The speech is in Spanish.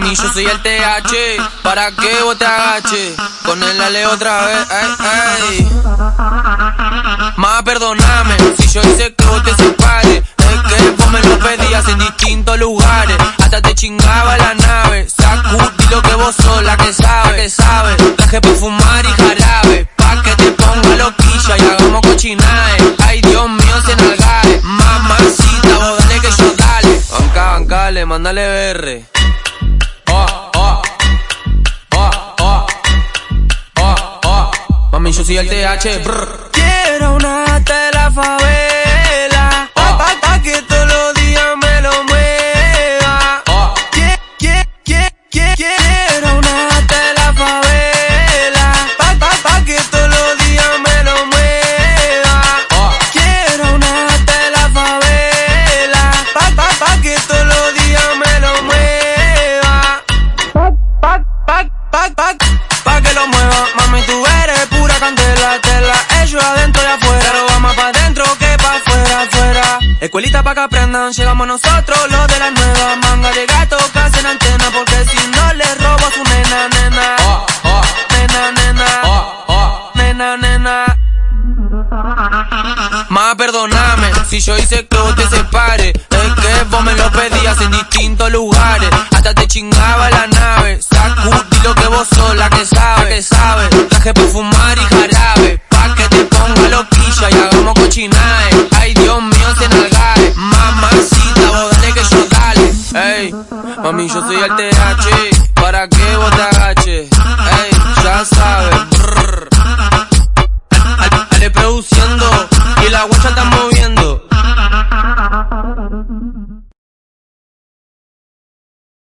Mami, yo soy el TH, ¿para qué vos te agaches? Con el ale otra vez, ay, ay. Más perdoname, si yo hice que vos te separes. Es que vos me lo pedías en distintos lugares. Hasta te chingaba la nave. Sacudí lo que vos sos, la que sabe, que sabe. Traje para fumar y jarabe. Pa' que te ponga loquilla y hagamos cochinaje. Ay, Dios mío, se nalgae. Mamacita, vos dale que yo dale. Banca, bancale, mándale BR. Mami, yo soy el TH. brr. Quiero una de la favela. Pa, pa, pa que todos los días me lo mueva. Oh. Qui- qui- qui- qui- Quiero una de la favela. Pa, pa, pa que todos los días me lo mueva. Oh. Quiero una de la favela. Pa, pa, pa que todos los días me lo mueva. Pa, pa, pa, pa, pa tela. Ellos adentro y afuera. Pero vamos pa' adentro que pa' afuera, afuera. Escuelita pa' que aprendan, llegamos nosotros, los de la nueva manga de gato que hacen antena. Porque si no les robo a su nena, nena. Oh, oh. Nena, nena. Oh, oh. Nena, nena. Más perdoname, si yo hice que vos te separes Es que vos me lo pedías en distintos lugares Hasta te chingaba la nave Sacudí que vos sos, la que sabe, que sabe Traje para fumar y loquilla y hagamos cochinaje Ay, Dios mío, se nalgae Mamacita, vos dale que yo dale Ey, mami, yo soy el TH ¿Para qué vos te agaches? Ey, ya sabes. Ale produciendo y la guacha.